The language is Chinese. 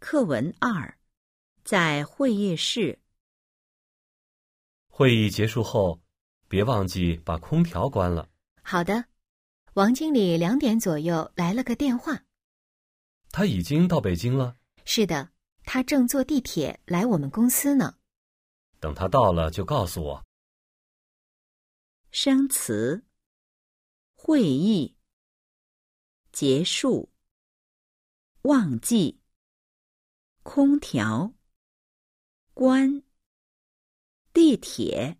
课文二，在会议室。会议结束后，别忘记把空调关了。好的，王经理两点左右来了个电话。他已经到北京了。是的，他正坐地铁来我们公司呢。等他到了就告诉我。生词：会议结束，忘记，空调关，地铁。